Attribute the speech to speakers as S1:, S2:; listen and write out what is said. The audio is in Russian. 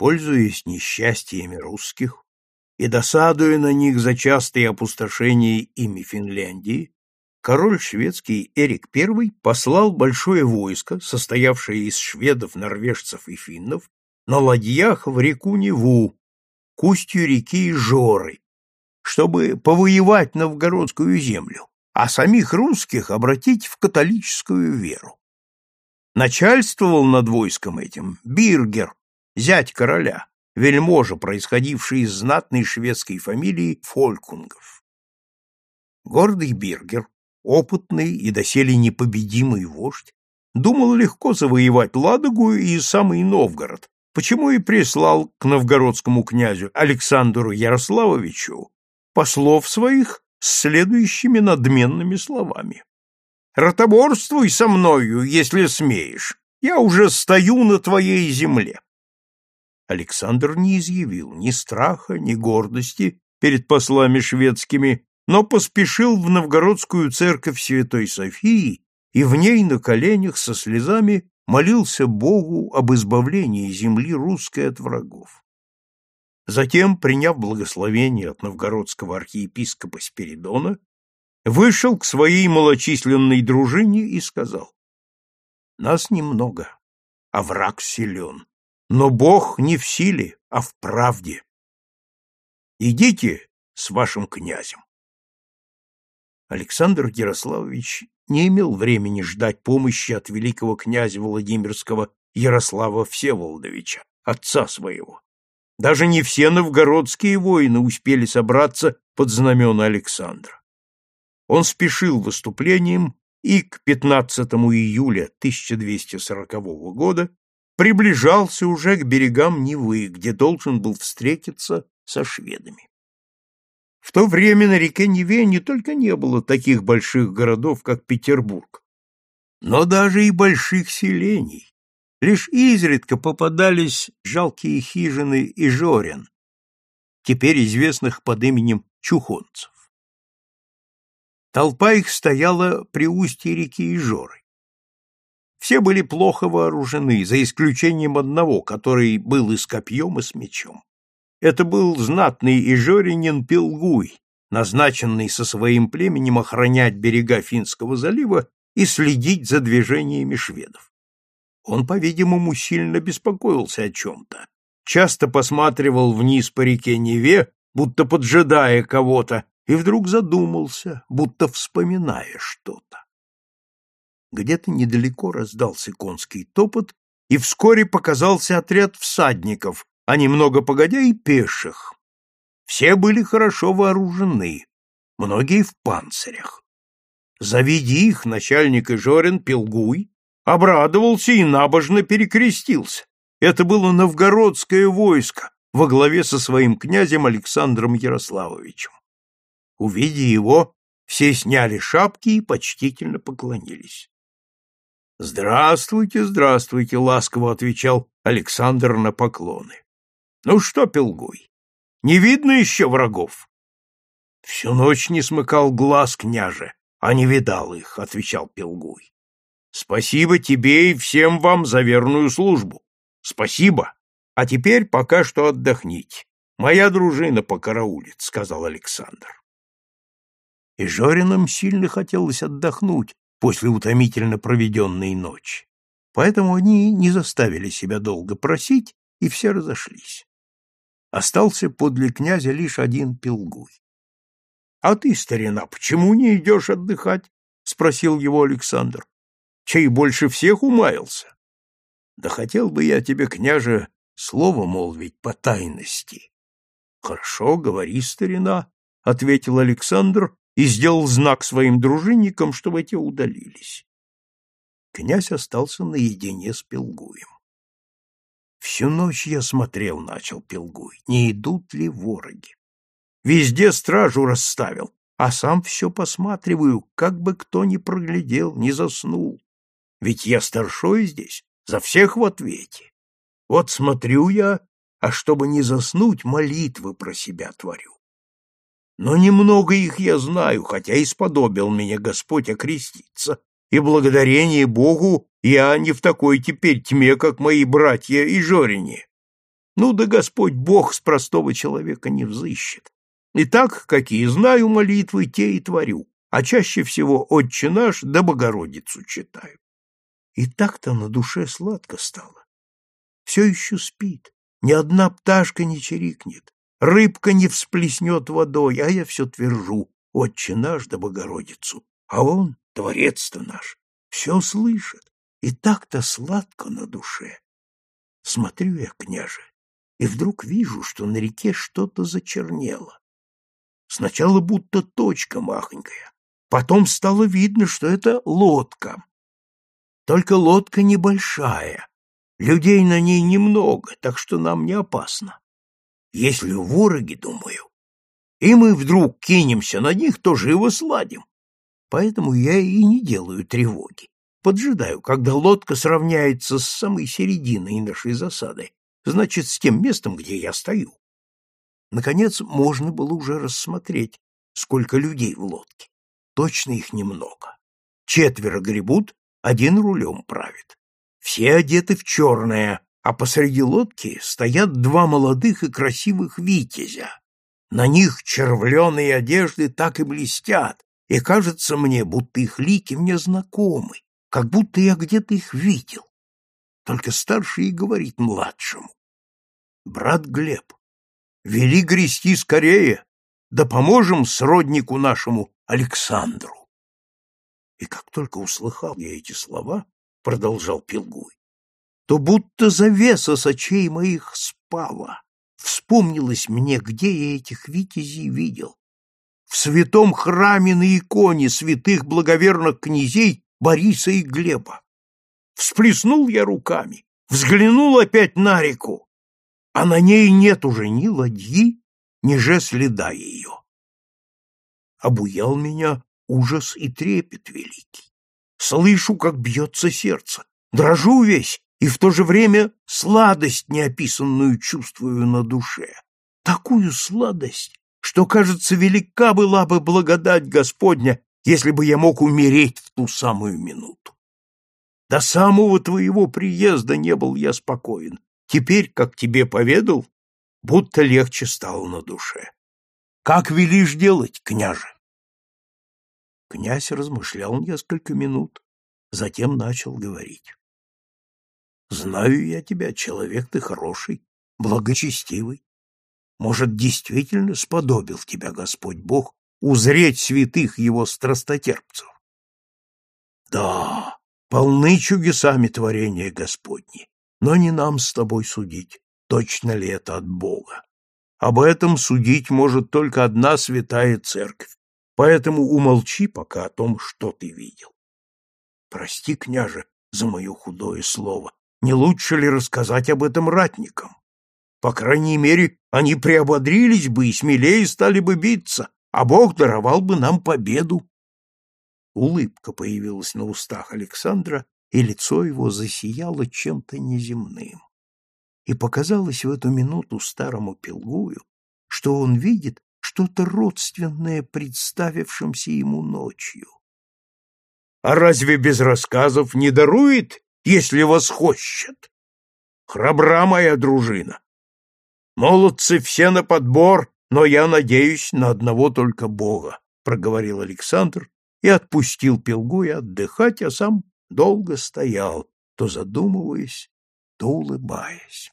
S1: Пользуясь несчастьями русских и досадуя на них за частые опустошения ими Финляндии, король шведский Эрик I послал большое войско, состоявшее из шведов, норвежцев и финнов, на ладьях в реку Неву, к устью реки Жоры, чтобы повоевать новгородскую землю, а самих русских обратить в католическую веру. Начальствовал над войском этим Биргер, зять короля, вельможа, происходивший из знатной шведской фамилии Фолькунгов. Гордый Биргер, опытный и доселе непобедимый вождь, думал легко завоевать Ладогу и самый Новгород, почему и прислал к новгородскому князю Александру Ярославовичу послов своих с следующими надменными словами. «Ротоборствуй со мною, если смеешь, я уже стою на твоей земле». Александр не изъявил ни страха, ни гордости перед послами шведскими, но поспешил в новгородскую церковь Святой Софии и в ней на коленях со слезами молился Богу об избавлении земли русской от врагов. Затем, приняв благословение от новгородского архиепископа Спиридона, вышел к своей малочисленной дружине и сказал, «Нас немного, а враг силен, но Бог не в силе, а в правде. Идите с вашим князем». Александр Ярославович не имел времени ждать помощи от великого князя Владимирского Ярослава Всеволодовича, отца своего. Даже не все новгородские воины успели собраться под знамена Александра. Он спешил выступлением и к 15 июля 1240 года приближался уже к берегам Невы, где должен был встретиться со шведами. В то время на реке Неве не только не было таких больших городов, как Петербург, но даже и больших селений, Лишь изредка попадались жалкие хижины и жорен, теперь известных под именем чухонцев. Толпа их стояла при устье реки Ижоры. Все были плохо вооружены, за исключением одного, который был и с копьем, и с мечом. Это был знатный ижоринин Пилгуй, назначенный со своим племенем охранять берега Финского залива и следить за движениями шведов. Он, по-видимому, сильно беспокоился о чем-то. Часто посматривал вниз по реке Неве, будто поджидая кого-то, и вдруг задумался, будто вспоминая что-то. Где-то недалеко раздался конский топот, и вскоре показался отряд всадников, а немного погодя и пеших. Все были хорошо вооружены, многие в панцирях. Завидя их, начальник Ижорин Пилгуй обрадовался и набожно перекрестился. Это было новгородское войско во главе со своим князем Александром Ярославовичем. Увидя его, все сняли шапки и почтительно поклонились. «Здравствуйте, здравствуйте», — ласково отвечал Александр на поклоны. «Ну что, Пелгуй, не видно еще врагов?» «Всю ночь не смыкал глаз княже, а не видал их», — отвечал Пелгуй. Спасибо тебе и всем вам за верную службу. Спасибо. А теперь пока что отдохните. Моя дружина покараулит, сказал Александр. И Жоринам сильно хотелось отдохнуть после утомительно проведенной ночи. Поэтому они не заставили себя долго просить, и все разошлись. Остался подле князя лишь один пилгуй. — А ты, старина, почему не идешь отдыхать? — спросил его Александр чей больше всех умаялся. Да хотел бы я тебе, княже, слово молвить по тайности. — Хорошо, говори, старина, — ответил Александр и сделал знак своим дружинникам, чтобы те удалились. Князь остался наедине с Пелгуем. Всю ночь я смотрел, — начал Пелгуй, — не идут ли вороги. Везде стражу расставил, а сам все посматриваю, как бы кто ни проглядел, не заснул. Ведь я старшой здесь, за всех в ответе. Вот смотрю я, а чтобы не заснуть, молитвы про себя творю. Но немного их я знаю, хотя и сподобил меня Господь окреститься, и благодарение Богу я не в такой теперь тьме, как мои братья и Жорине. Ну да Господь Бог с простого человека не взыщет. И так, какие знаю молитвы, те и творю, а чаще всего «Отче наш» да «Богородицу» читаю. И так-то на душе сладко стало. Все еще спит, ни одна пташка не чирикнет, рыбка не всплеснет водой, а я все твержу «Отче наш да Богородицу», а он, Творец-то наш, все слышит, и так-то сладко на душе. Смотрю я, княже, и вдруг вижу, что на реке что-то зачернело. Сначала будто точка махонькая, потом стало видно, что это лодка. Только лодка небольшая, людей на ней немного, так что нам не опасно. Если вороги, думаю, и мы вдруг кинемся на них, то живо сладим. Поэтому я и не делаю тревоги. Поджидаю, когда лодка сравняется с самой серединой нашей засады, значит, с тем местом, где я стою. Наконец, можно было уже рассмотреть, сколько людей в лодке. Точно их немного. Четверо гребут, один рулем правит. Все одеты в черное, а посреди лодки стоят два молодых и красивых витязя. На них червленые одежды так и блестят, и кажется мне, будто их лики мне знакомы, как будто я где-то их видел. Только старший и говорит младшему. Брат Глеб, вели грести скорее, да поможем сроднику нашему Александру. И как только услыхал я эти слова, продолжал Пилгуй, то будто завеса с очей моих спала. Вспомнилось мне, где я этих витязей видел. В святом храме на иконе святых благоверных князей Бориса и Глеба. Всплеснул я руками, взглянул опять на реку, а на ней нет уже ни ладьи, ни же следа ее. Обуял меня ужас и трепет великий. Слышу, как бьется сердце, дрожу весь, и в то же время сладость неописанную чувствую на душе. Такую сладость, что, кажется, велика была бы благодать Господня, если бы я мог умереть в ту самую минуту. До самого твоего приезда не был я спокоен. Теперь, как тебе поведал, будто легче стало на душе. Как велишь делать, княже? Князь размышлял несколько минут, затем начал говорить. Знаю я тебя, человек ты хороший, благочестивый. Может, действительно сподобил тебя Господь Бог узреть святых его страстотерпцев. Да, полны чудесами творения Господни, но не нам с тобой судить, точно ли это от Бога. Об этом судить может только одна святая церковь, поэтому умолчи пока о том, что ты видел. Прости, княже, за мое худое слово, не лучше ли рассказать об этом ратникам? По крайней мере, они приободрились бы и смелее стали бы биться, а Бог даровал бы нам победу. Улыбка появилась на устах Александра, и лицо его засияло чем-то неземным. И показалось в эту минуту старому Пелгую, что он видит что-то родственное представившимся ему ночью. — А разве без рассказов не дарует, если вас хощет? Храбра моя дружина. Молодцы все на подбор, но я надеюсь на одного только Бога, проговорил Александр и отпустил Пелгуя отдыхать, а сам долго стоял, то задумываясь, то улыбаясь.